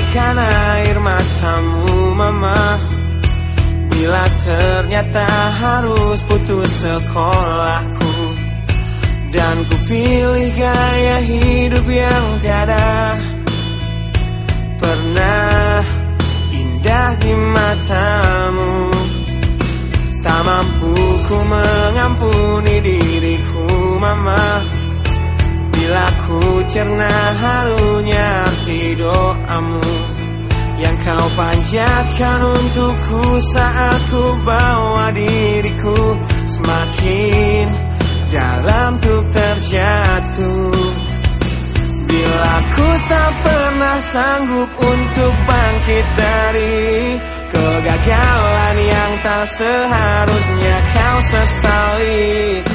meneteskan air matamu mama. Bila ternyata harus putus sekolahku Dan ku pilih gaya hidup yang tiada. Pernah indah di matamu. Tak mampu ku mengampuni diriku mama Bila ku cerna harunya arti doamu Yang kau panjatkan untukku saat ku bawa diriku Semakin dalam tuk terjatuh. Bila ku tak pernah sanggup untuk bangkit dari Kegagalan yang tak seharusnya kau sesali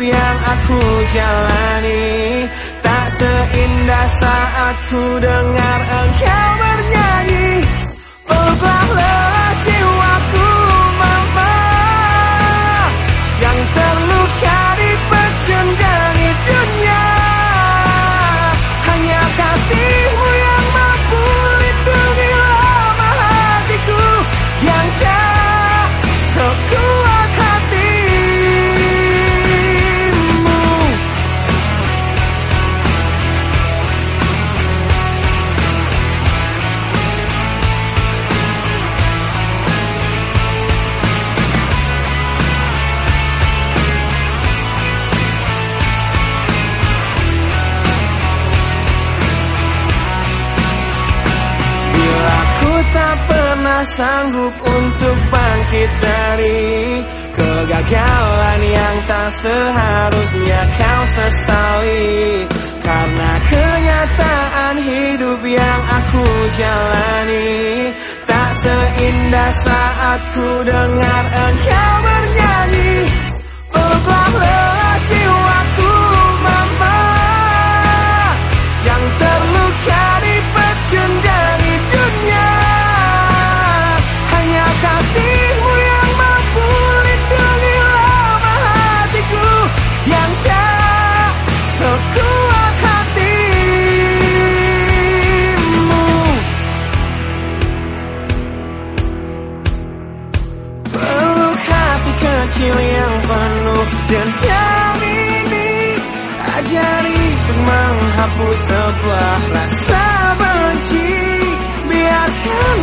yang aku jalani Tak seindah saat ku dengar engkau tak pernah sanggup untuk bangkit dari Kegagalan yang tak seharusnya kau sesali. Karena kenyataan hidup yang aku jalani Tak seindah saat ku dengar engkau bernyanyi. Peluklah penuh dendam ini Ajari untuk menghapus sebuah rasa benci. Biarkan